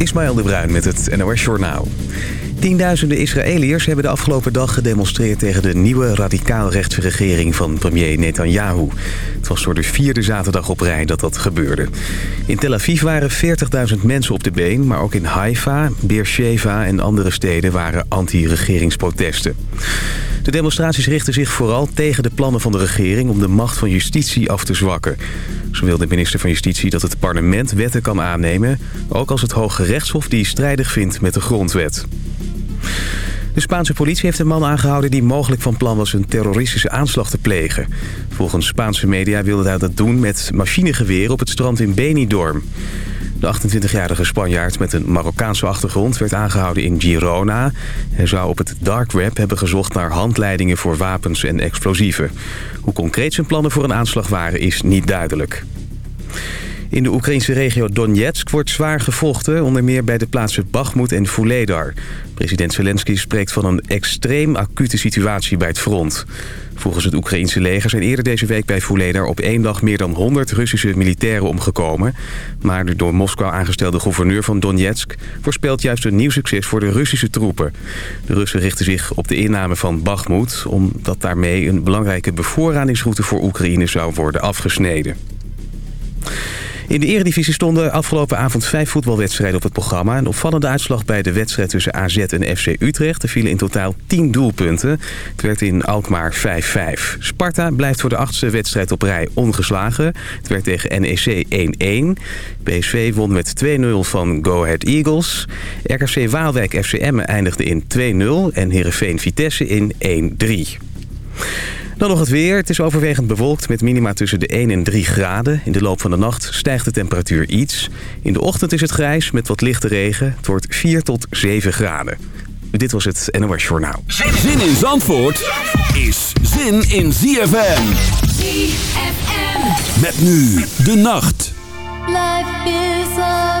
Ismaël de Bruin met het NOS Journaal. Tienduizenden Israëliërs hebben de afgelopen dag gedemonstreerd... tegen de nieuwe radicaal-rechtse regering van premier Netanyahu. Het was door de vierde zaterdag op rij dat dat gebeurde. In Tel Aviv waren 40.000 mensen op de been... maar ook in Haifa, Beersheva en andere steden waren anti-regeringsprotesten. De demonstraties richten zich vooral tegen de plannen van de regering... om de macht van justitie af te zwakken. Zo wil de minister van Justitie dat het parlement wetten kan aannemen... ook als het Hoge Rechtshof die strijdig vindt met de grondwet. De Spaanse politie heeft een man aangehouden die mogelijk van plan was een terroristische aanslag te plegen. Volgens Spaanse media wilde hij dat doen met machinegeweer op het strand in Benidorm. De 28-jarige Spanjaard met een Marokkaanse achtergrond werd aangehouden in Girona. Hij zou op het dark web hebben gezocht naar handleidingen voor wapens en explosieven. Hoe concreet zijn plannen voor een aanslag waren is niet duidelijk. In de Oekraïnse regio Donetsk wordt zwaar gevochten... onder meer bij de plaatsen Bakhmut en Vuledar. President Zelensky spreekt van een extreem acute situatie bij het front. Volgens het Oekraïnse leger zijn eerder deze week bij Vuledar... op één dag meer dan 100 Russische militairen omgekomen. Maar de door Moskou aangestelde gouverneur van Donetsk... voorspelt juist een nieuw succes voor de Russische troepen. De Russen richten zich op de inname van Bakhmut... omdat daarmee een belangrijke bevoorradingsroute voor Oekraïne zou worden afgesneden. In de eredivisie stonden afgelopen avond vijf voetbalwedstrijden op het programma. Een opvallende uitslag bij de wedstrijd tussen AZ en FC Utrecht. Er vielen in totaal 10 doelpunten. Het werd in Alkmaar 5-5. Sparta blijft voor de achtste wedstrijd op rij ongeslagen. Het werd tegen NEC 1-1. PSV won met 2-0 van Go Ahead Eagles. RKC Waalwijk FCM eindigde in 2-0 en Heerenveen Vitesse in 1-3. Dan nog het weer. Het is overwegend bewolkt met minima tussen de 1 en 3 graden. In de loop van de nacht stijgt de temperatuur iets. In de ochtend is het grijs met wat lichte regen. Het wordt 4 tot 7 graden. Dit was het NOS Journaal. Zin in Zandvoort is zin in ZFM. ZFM. Met nu de nacht. Life is a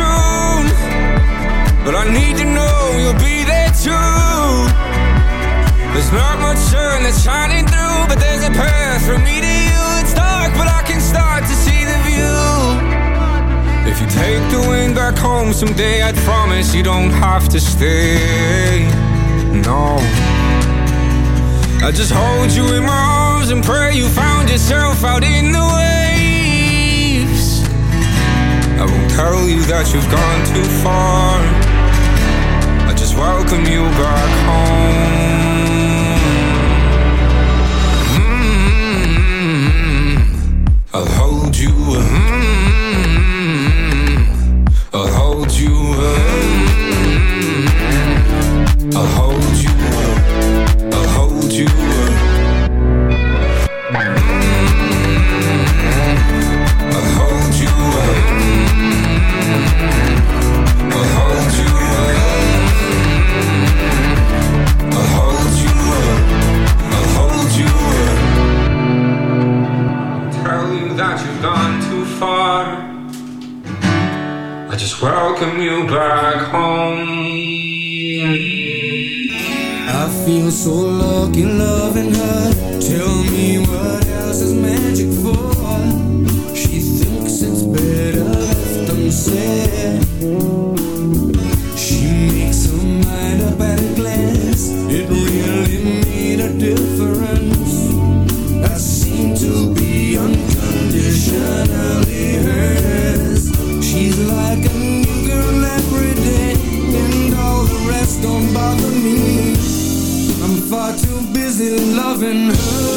soon. But I need to know you'll be there too. There's not much sun that's shining through, but there's a path from me to you. It's dark, but I can start to see the view. If you take the wind back home someday, I'd promise you don't have to stay. No. I just hold you in my arms and pray you found yourself out in the waves. I won't tell you that you've gone too far. I just welcome you back home. Mm-hmm. I'll hold you. mm-hmm. Welcome you back home. I feel so lucky loving her. Tell me what else is magic for? She thinks it's better left unsaid. Still loving her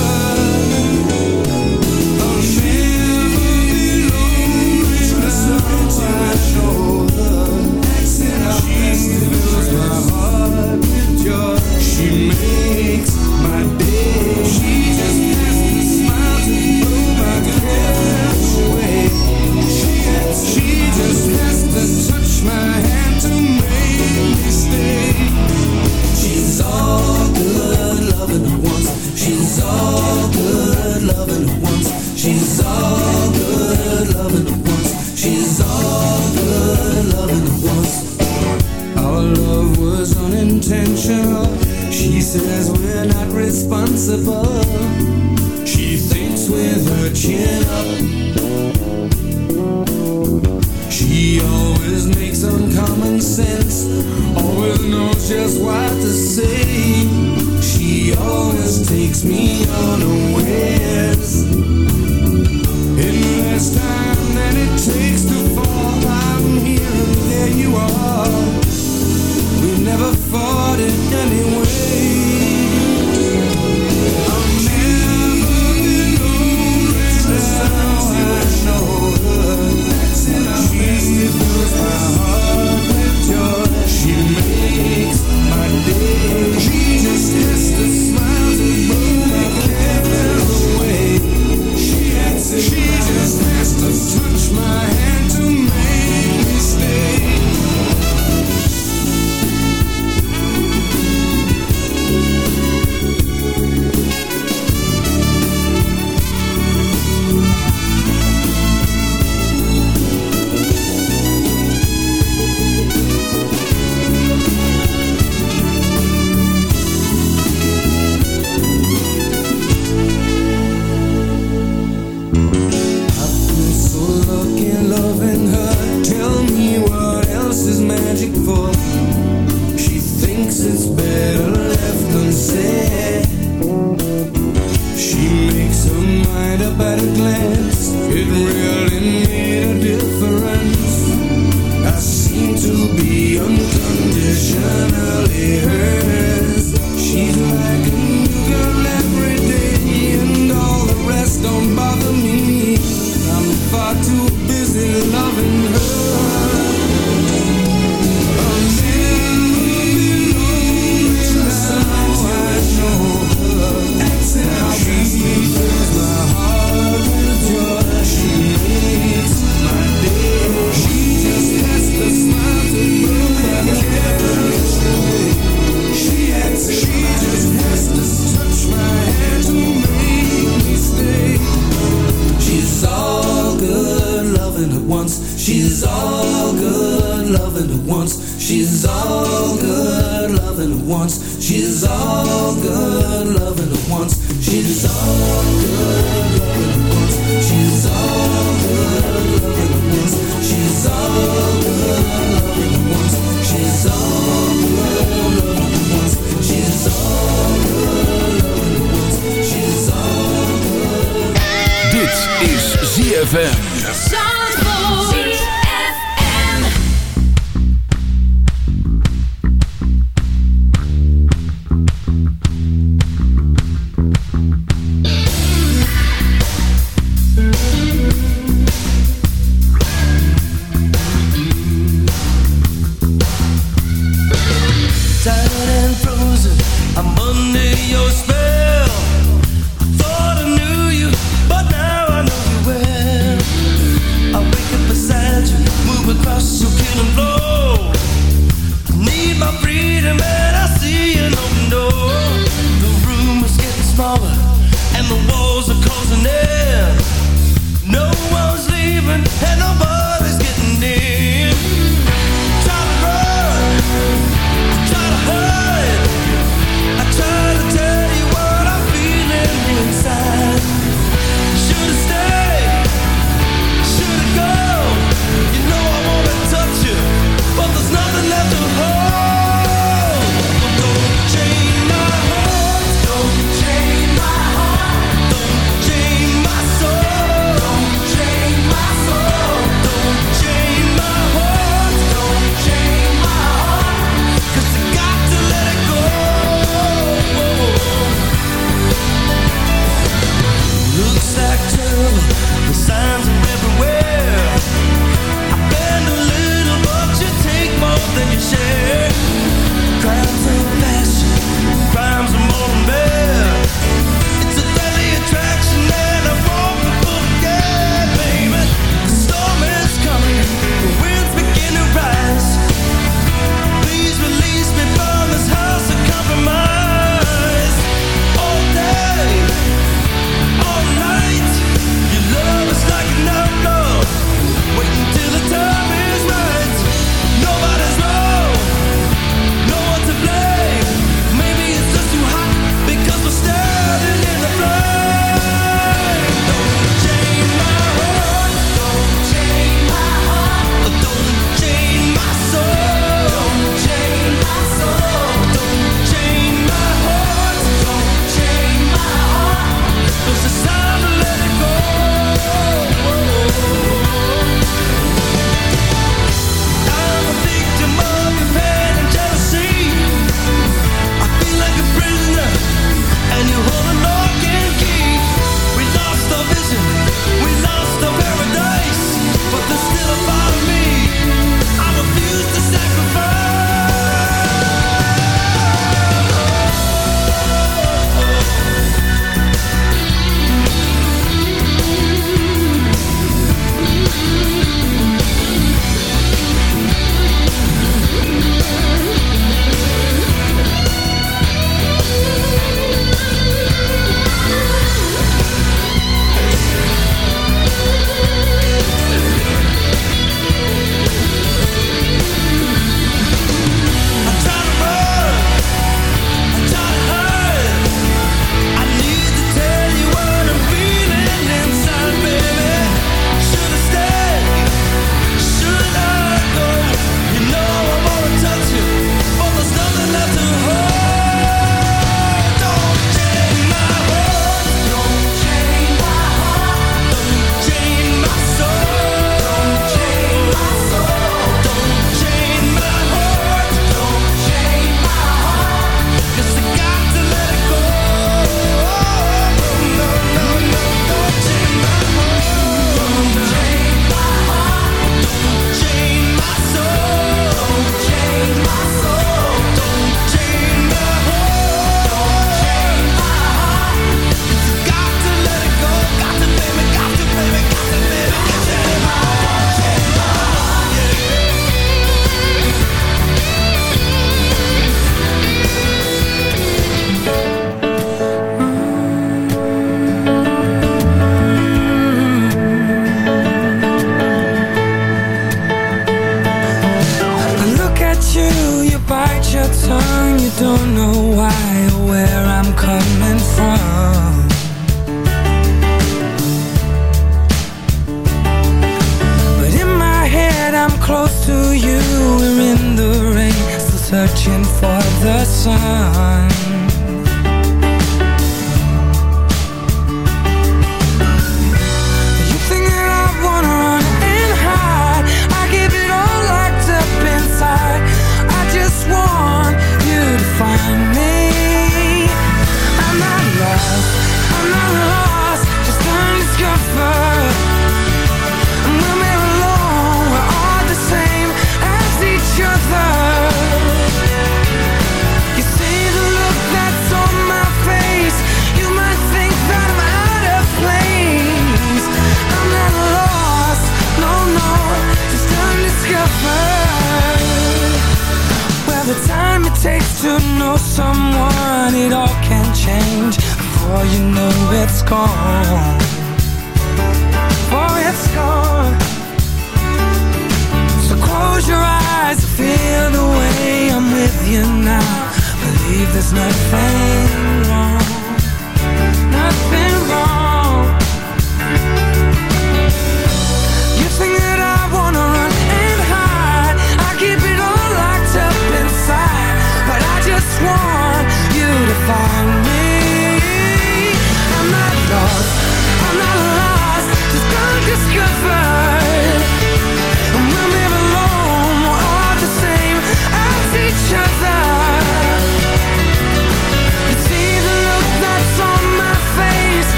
So. all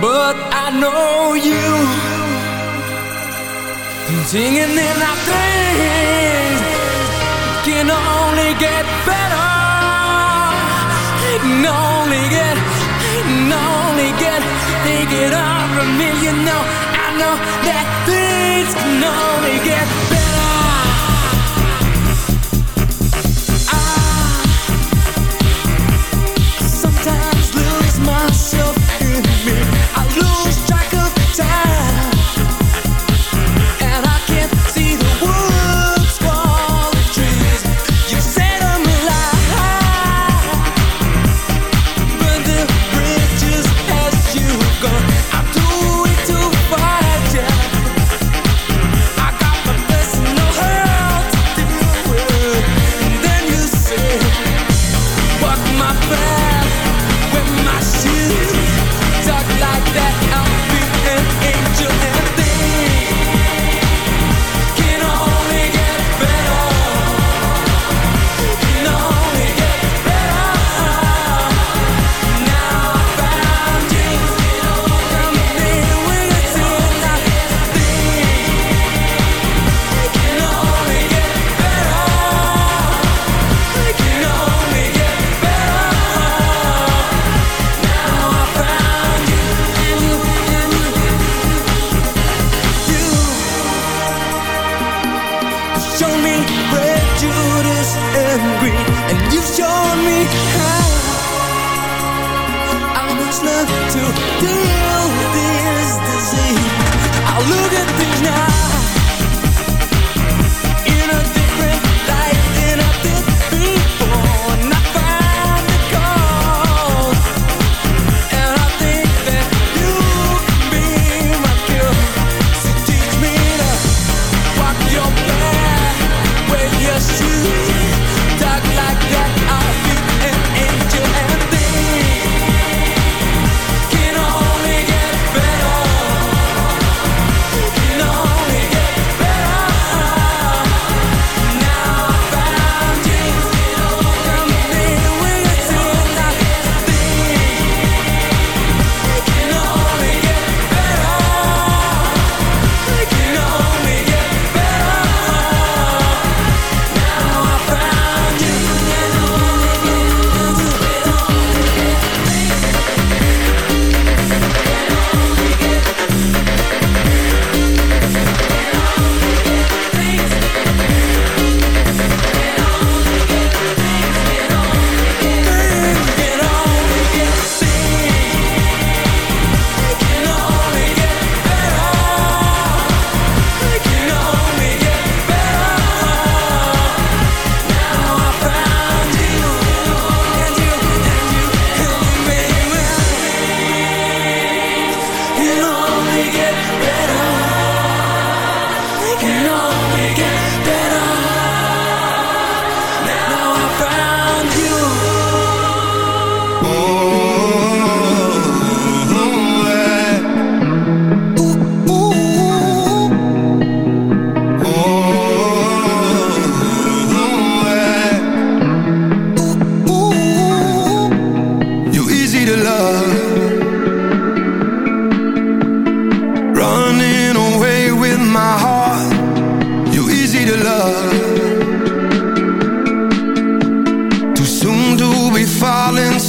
But I know you. Singing in our things Can only get better. Can only get Can only get Thinking of me You know, I know that things Can only get better. I Sometimes lose myself in me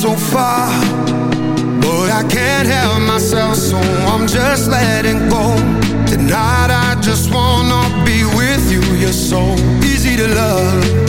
so far. But I can't help myself, so I'm just letting go. Tonight I just wanna be with you. You're so easy to love.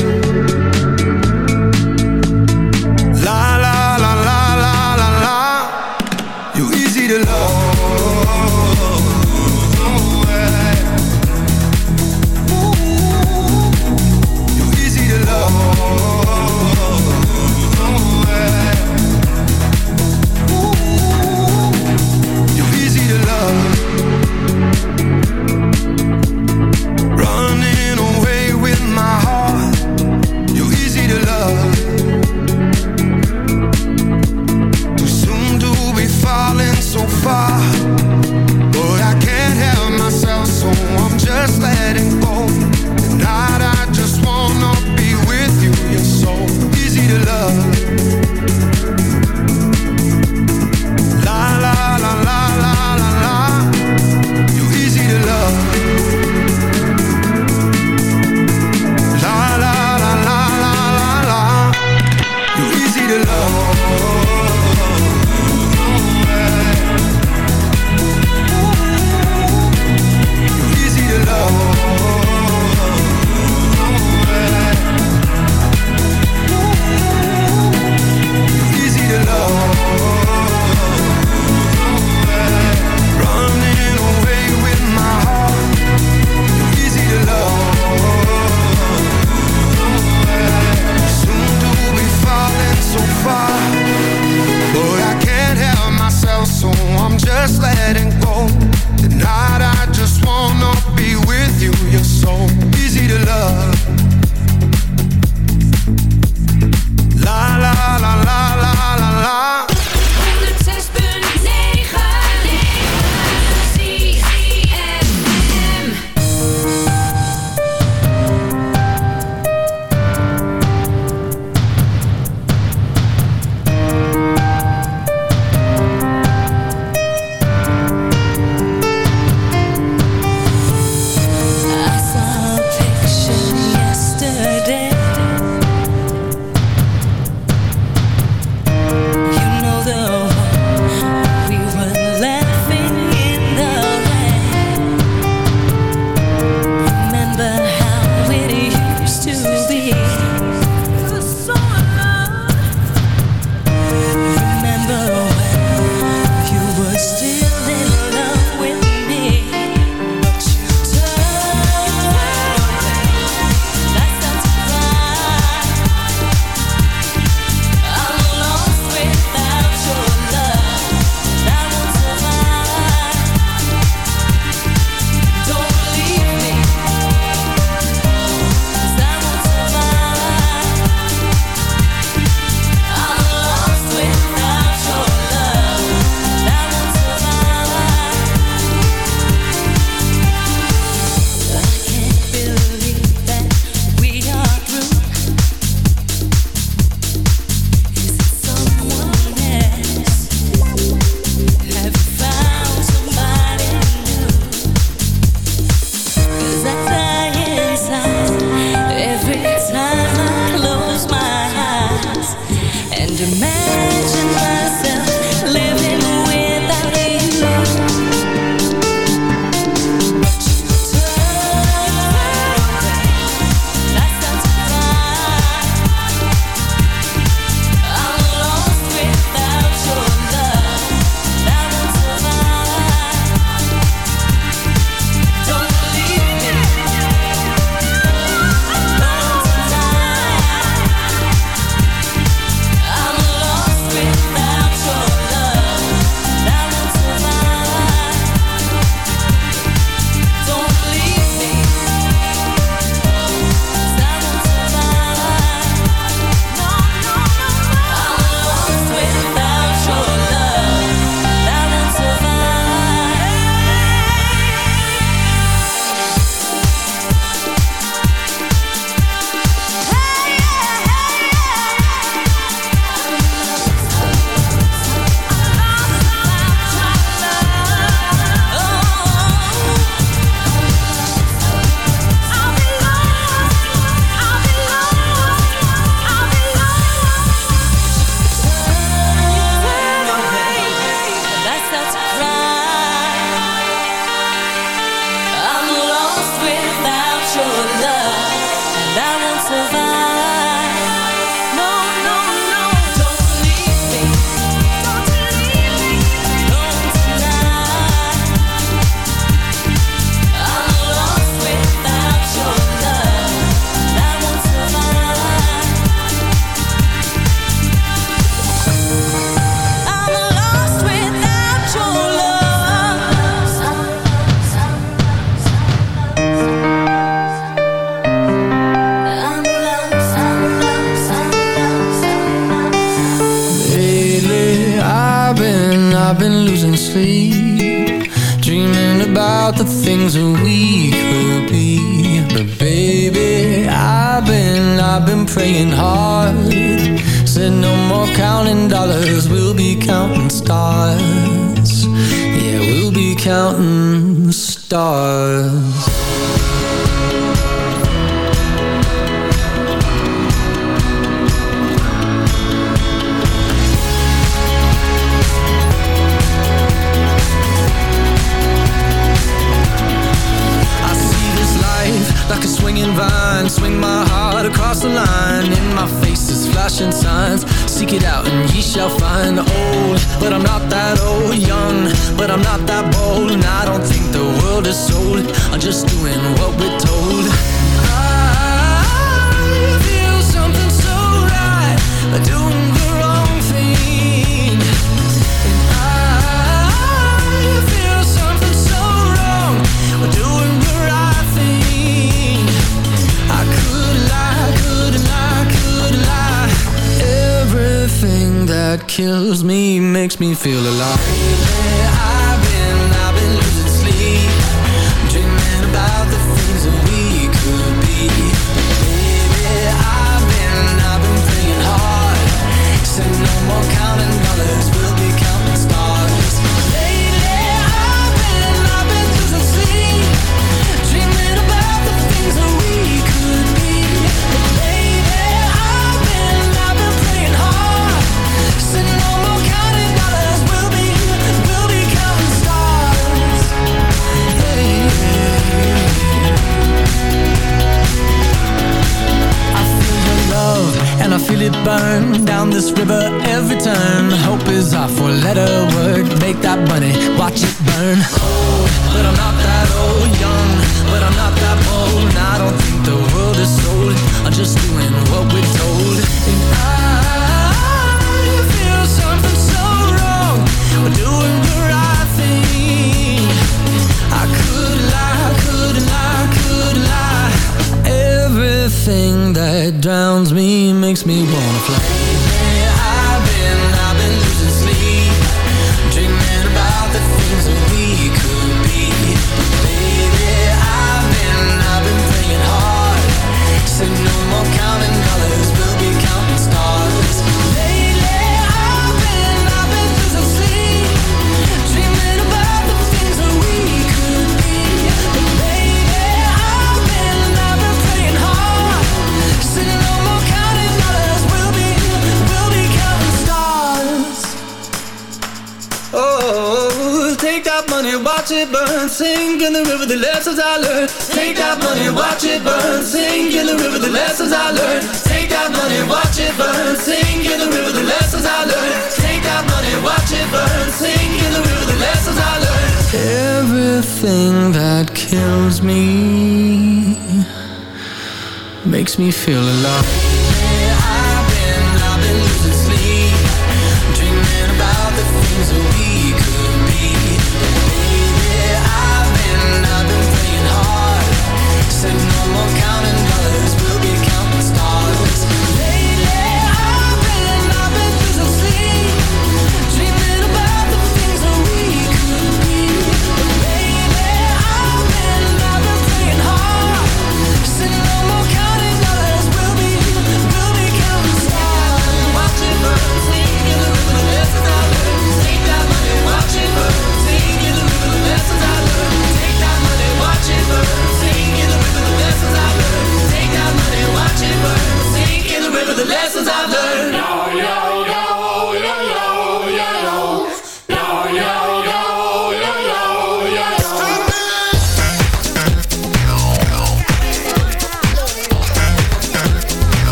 Counting dollars,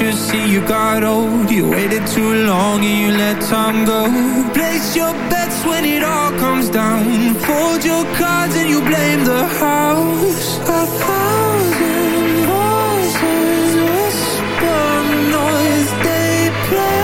You see you got old? You waited too long and you let time go. Place your bets when it all comes down. Fold your cards and you blame the house. A thousand voices whisper noise. They play